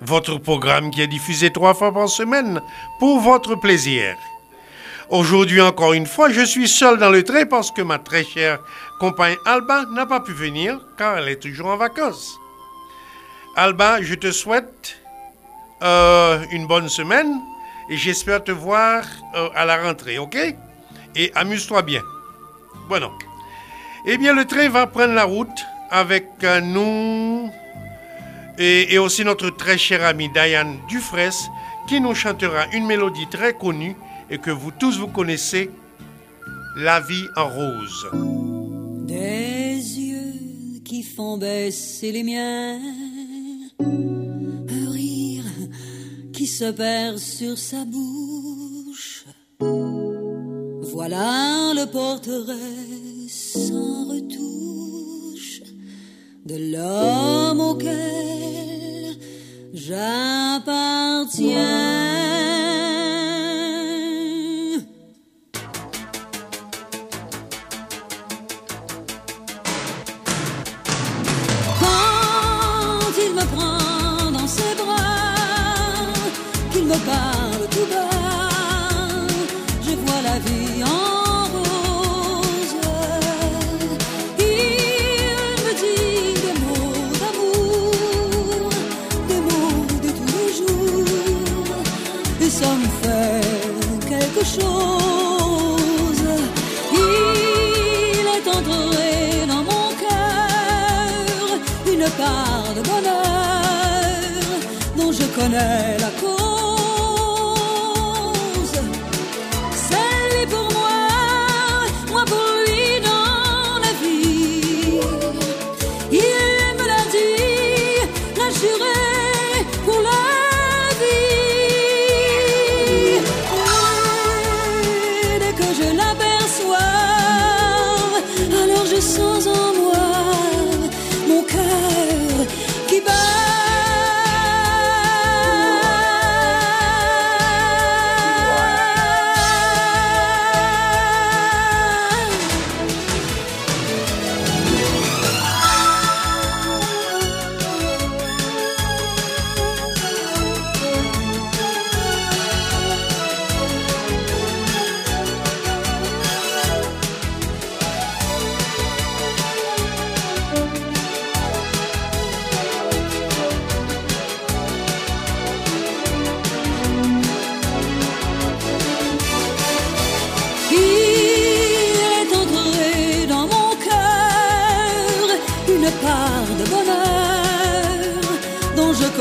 votre programme qui est diffusé trois fois par semaine pour votre plaisir. Aujourd'hui encore une fois, je suis seul dans le train parce que ma très chère compagne Alba n'a pas pu venir car elle est toujours en vacances. Alba, je te souhaite euh, une bonne semaine et j'espère te voir euh, à la rentrée, ok? Et amuse-toi bien. Bueno. Eh bien, le train va prendre la route avec euh, nous et, aussi notre très chère amie Diane Dufresne qui nous chantera une mélodie très connue et que vous tous vous connaissez, La vie en rose. Des yeux qui font baisser les miens, un rire qui se perd sur sa bouche. Voilà le portrait sans retouche de l'homme auquel j'appartiens. night.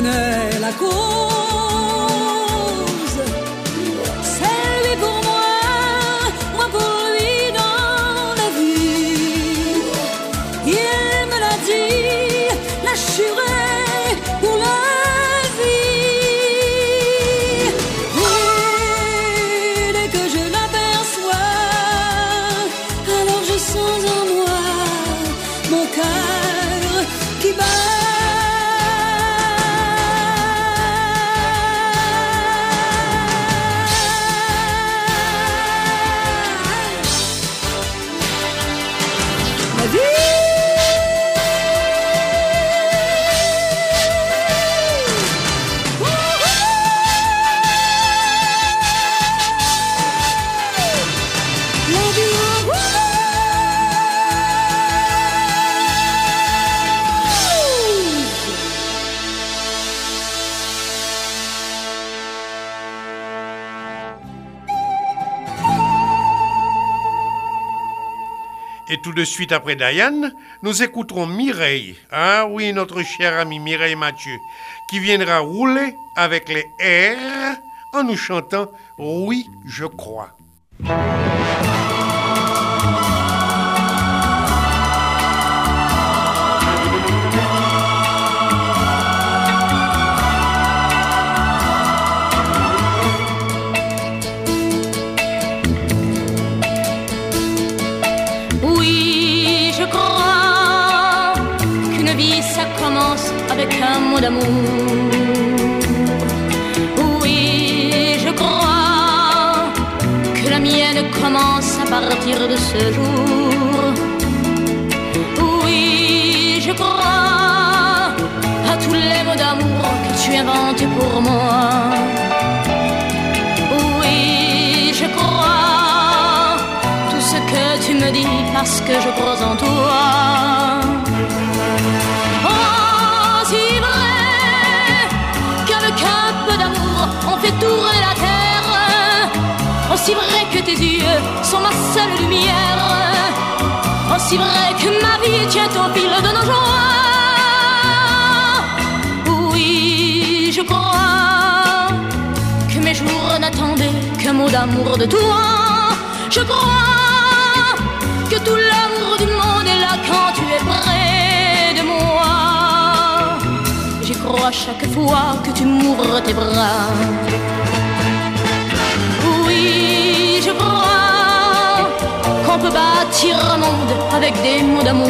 Dont je connais la cause. Tout de suite après Diane, nous écouterons Mireille, ah oui, notre chère amie Mireille Mathieu, qui viendra rouler avec les R en nous chantant Oui, je crois. De ce jour. Oui, je crois à tous les mots d'amour que tu inventes pour moi. Oui, je crois tout ce que tu me dis parce que je crois en toi. Oh, si vrai qu'avec un peu d'amour on fait tourner la terre. Aussi vrai que tes yeux sont ma. Aussi vrai que ma vie tient au fil de nos joies. Oui, je crois que mes jours n'attendaient qu'un mot d'amour de toi. Je crois que tout l'amour du monde est là quand tu es près de moi. J'y crois chaque fois que tu m'ouvres tes bras. Qu'on peut bâtir un monde avec des mots d'amour.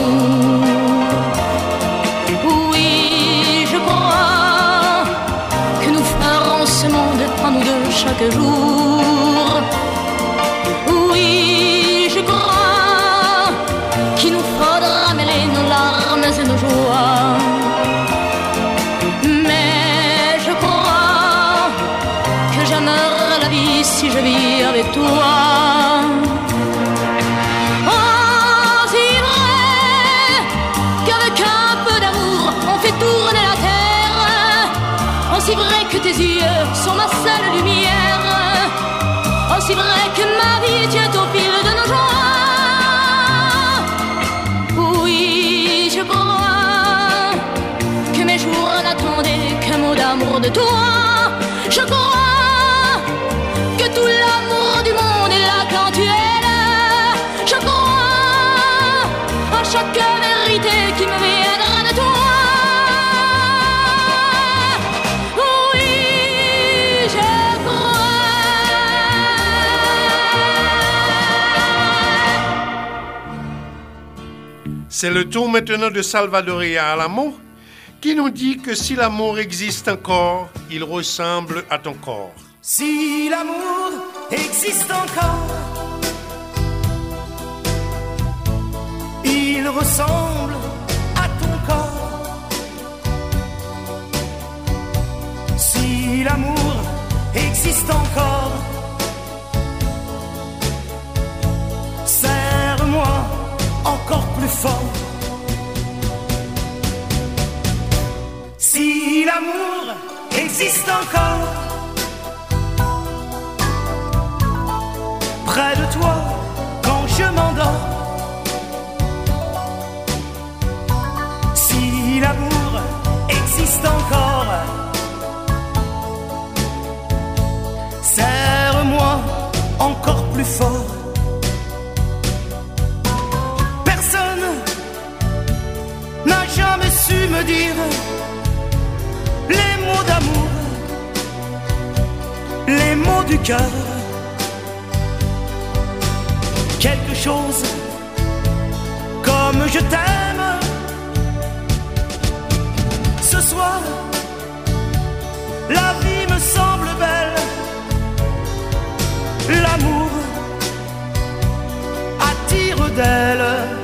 Oui, je crois que nous ferons ce monde à nous deux chaque jour. Oui, je crois qu'il nous faudra mêler nos larmes et nos joies. Mais je crois que j'aimerais la vie si je vis avec toi. Tes yeux sont ma seule lumière. Aussi vrai que ma vie tient au fil de nos joies. Oui, je crois que mes jours n'attendaient qu'un mot d'amour de toi. Je crois C'est le tour maintenant de Salvadoria Alamo qui nous dit que si l'amour existe encore, il ressemble à ton corps. Si l'amour existe encore, il ressemble à ton corps. Si l'amour existe encore, encore plus fort. Si l'amour existe encore, près de toi quand je m'endors. Si l'amour existe encore, serre-moi encore plus fort. Dire les mots d'amour, les mots du cœur quelque chose comme je t'aime. Ce soir, la vie me semble belle. L'amour attire d'elle.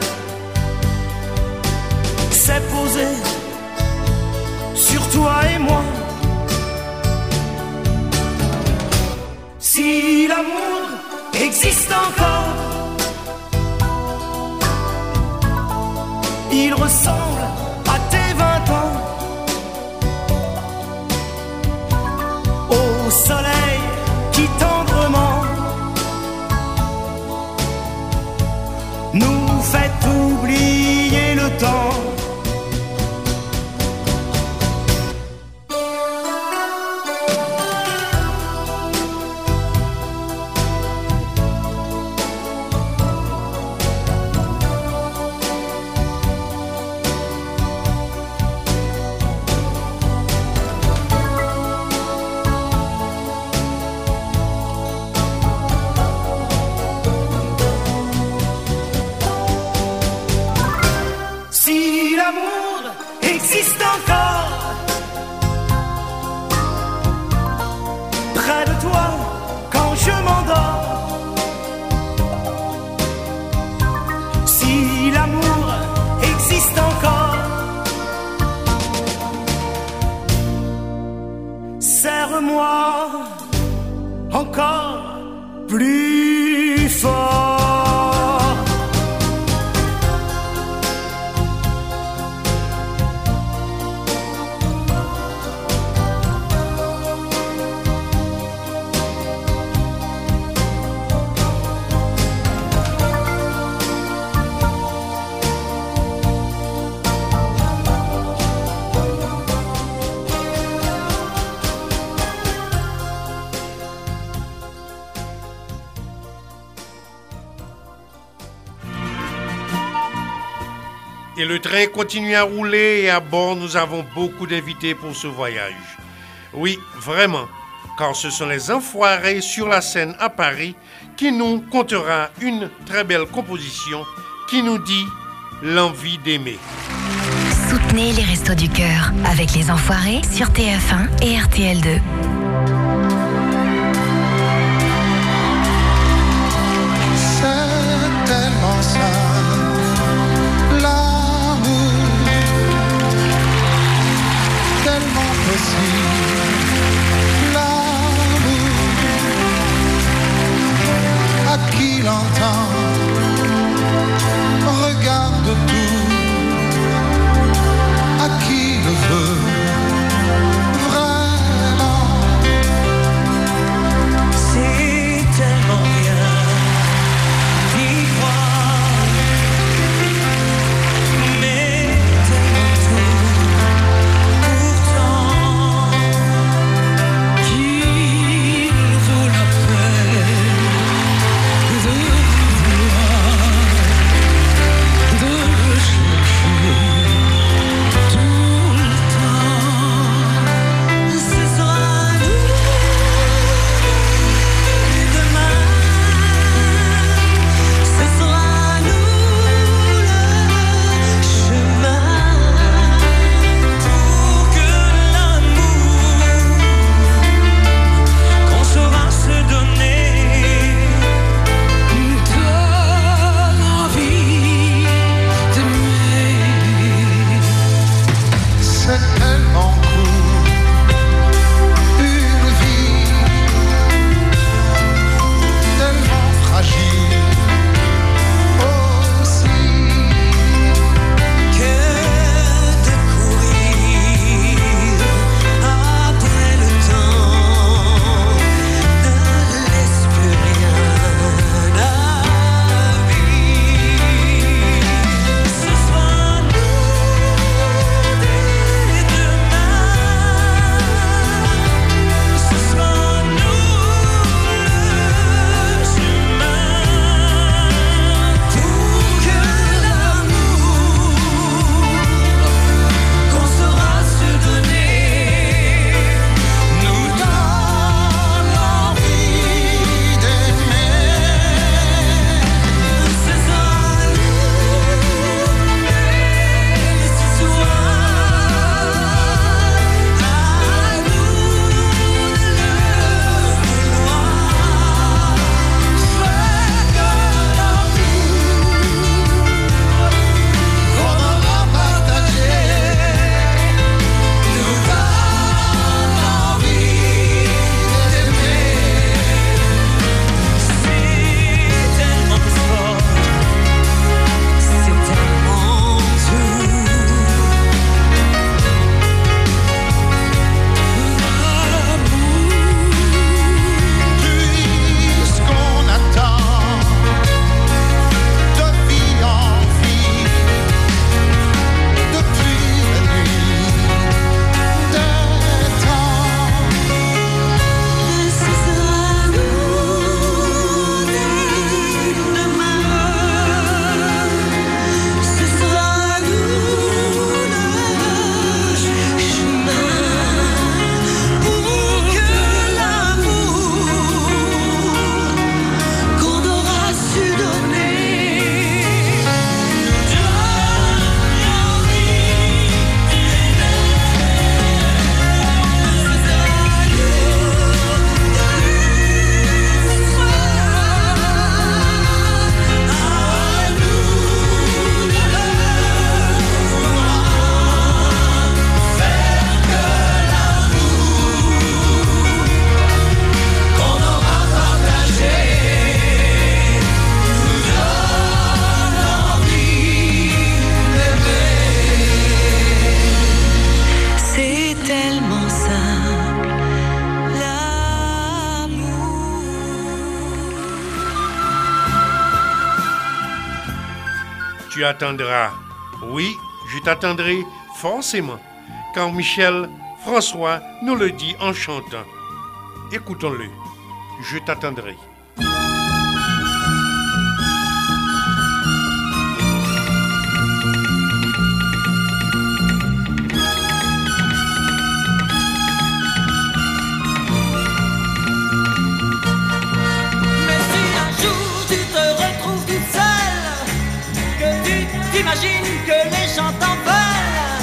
Et le train continue à rouler et à bord, nous avons beaucoup d'invités pour ce voyage. Oui, vraiment, car ce sont les enfoirés sur la scène à Paris qui nous comptera une très belle composition qui nous dit l'envie d'aimer. Soutenez les Restos du Cœur avec les Enfoirés sur TF1 et RTL2. Tu attendras. Oui, je t'attendrai forcément, quand Michel François nous le dit en chantant. Écoutons-le. Je t'attendrai. T'imagines que les gens t'en veulent,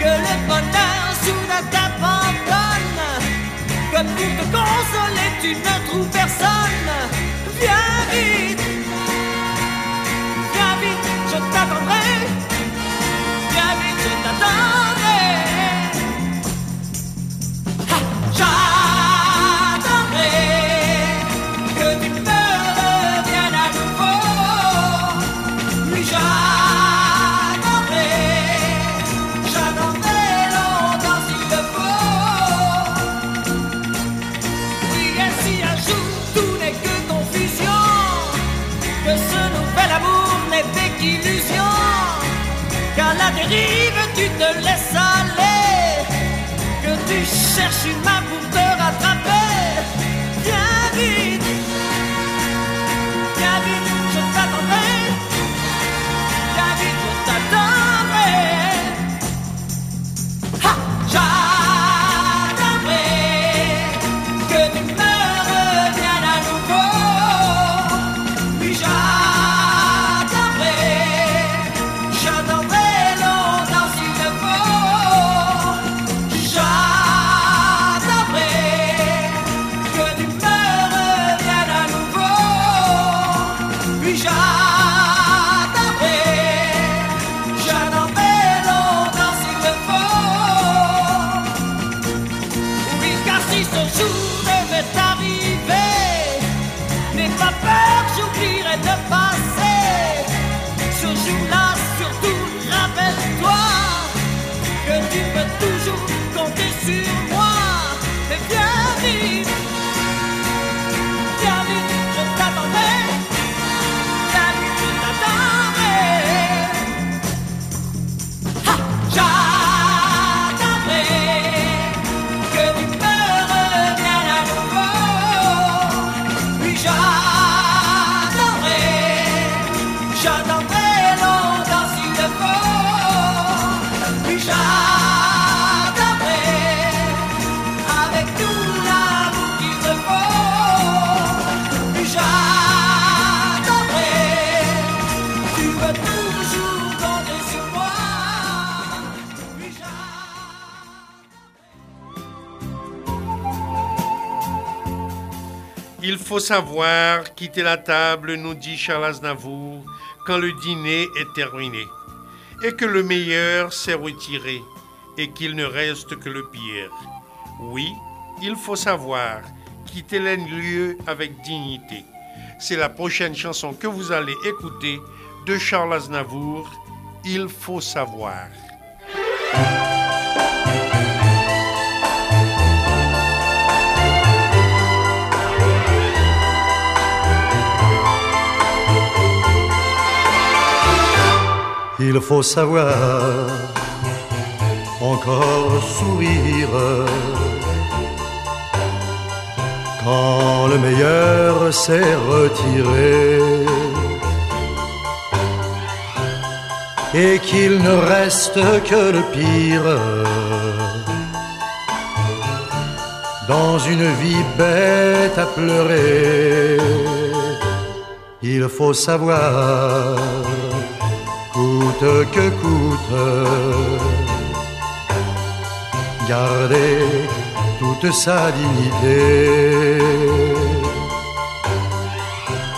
que le bonheur soudain t'abandonne, que pour te consoler tu ne trouves personne, viens vite, viens vite, je t'attendrai, faut savoir quitter la table, nous dit Charles Aznavour, quand le dîner est terminé, et que le meilleur s'est retiré, et qu'il ne reste que le pire. Oui, il faut savoir quitter les lieux avec dignité. C'est la prochaine chanson que vous allez écouter de Charles Aznavour, Il faut savoir. Il faut savoir encore sourire quand le meilleur s'est retiré et qu'il ne reste que le pire dans une vie bête à pleurer. Il faut savoir que coûte, garder toute sa dignité.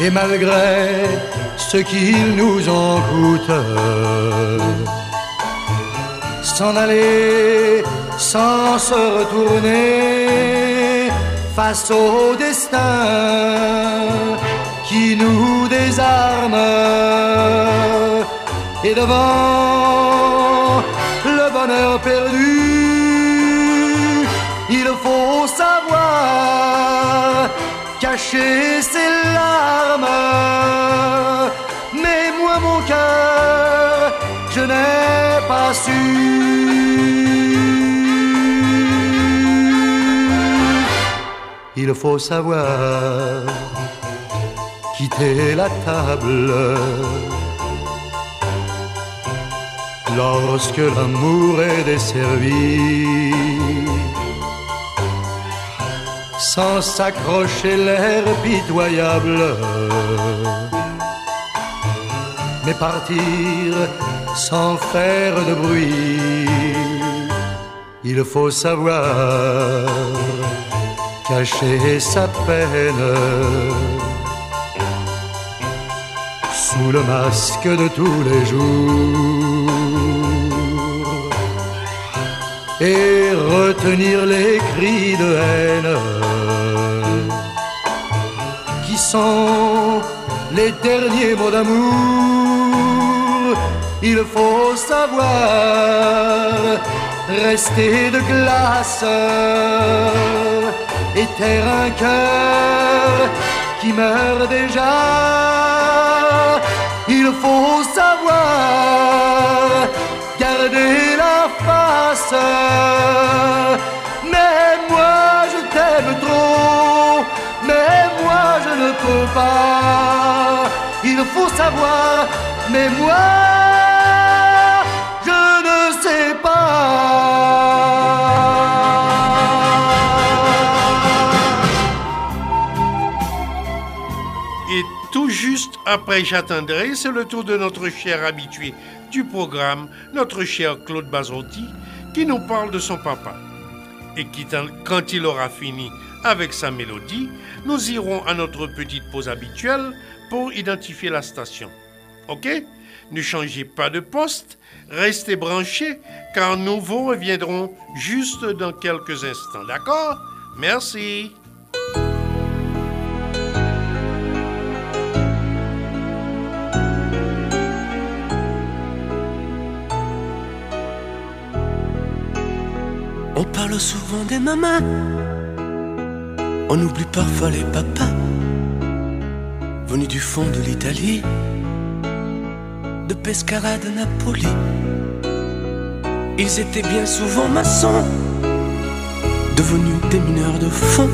Et malgré ce qu'il nous en coûte, s'en aller sans se retourner face au destin qui nous désarme et devant le bonheur perdu, il faut savoir cacher ses larmes. Mais moi, mon cœur, je n'ai pas su. Il faut savoir quitter la table lorsque l'amour est desservi. Sans s'accrocher l'air pitoyable, mais partir sans faire de bruit. Il faut savoir cacher sa peine sous le masque de tous les jours et retenir les cris de haine qui sont les derniers mots d'amour. Il faut savoir rester de glace et taire un cœur qui meurt déjà. Il faut savoir garder Mais moi je t'aime trop, mais moi je ne peux pas. Il faut savoir, mais moi je ne sais pas. Et tout juste après J'attendrai, c'est le tour de notre cher habitué du programme, notre cher Claude Bazotti, qui nous parle de son papa. Et qui, quand il aura fini avec sa mélodie, nous irons à notre petite pause habituelle pour identifier la station. Ok? Ne changez pas de poste, restez branchés, car nous vous reviendrons juste dans quelques instants. D'accord? Merci. Parle souvent des mamans, on oublie parfois les papas, venus du fond de l'Italie, de Pescara de Napoli. Ils étaient bien souvent maçons, devenus des mineurs de fond.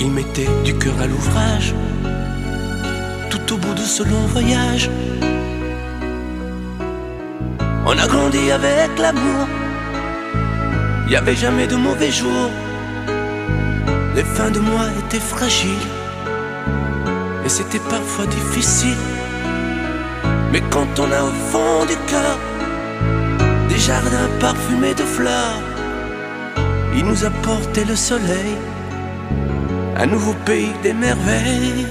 Ils mettaient du cœur à l'ouvrage, tout au bout de ce long voyage. On a grandi avec l'amour. N'y avait jamais de mauvais jours. Les fins de mois étaient fragiles. Et c'était parfois difficile. Mais quand on a au fond du cœur des jardins parfumés de fleurs, il nous a porté le soleil, un nouveau pays des merveilles.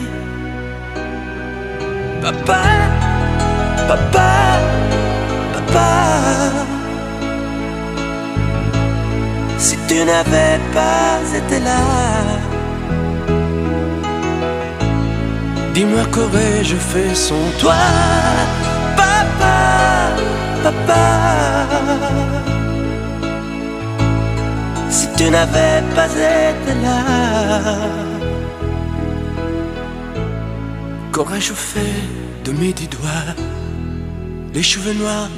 Papa, papa, papa. Si tu n'avais pas été là. Dis-moi qu'aurais-je fait sans toi, papa, papa. Si tu n'avais pas été là, qu'aurais-je fait de mes dix doigts, les cheveux noirs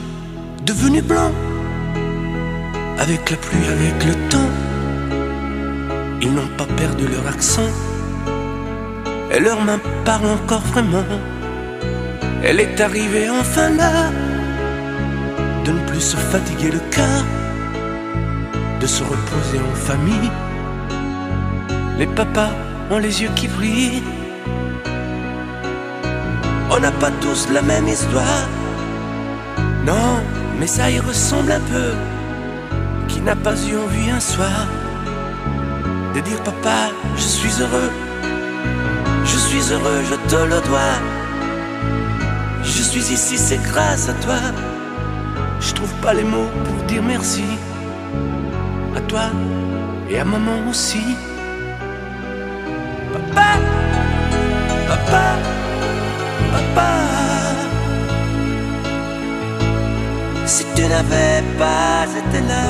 devenus blancs? Avec la pluie, avec le temps. Ils n'ont pas perdu leur accent. Et leurs mains parlent encore vraiment. Elle est arrivée enfin là de ne plus se fatiguer le cœur, de se reposer en famille. Les papas ont les yeux qui brillent. On n'a pas tous la même histoire. Non, mais ça y ressemble un peu qui n'a pas eu envie un soir de dire papa, je suis heureux, je suis heureux, je te le dois. Je suis ici, c'est grâce à toi. Je trouve pas les mots pour dire merci à toi et à maman aussi. Papa, papa. Si tu n'avais pas été là,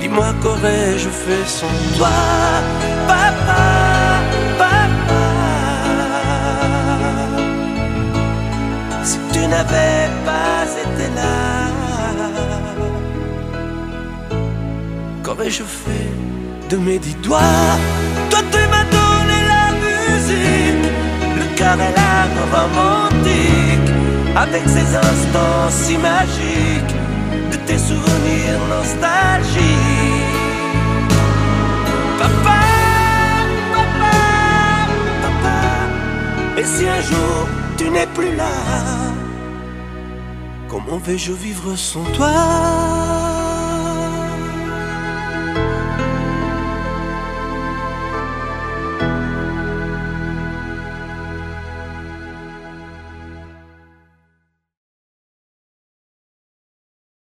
dis-moi qu'aurais-je fait sans toi, papa, papa? tu n'avais pas été là. Qu'aurais-je fait de mes dix doigts? Toi, tu m'as donné la musique, le cœur et l'âme romantique, avec ces instants si magiques de tes souvenirs nostalgiques. Papa, papa, papa, et si un jour tu n'es plus là, comment vais-je vivre sans toi?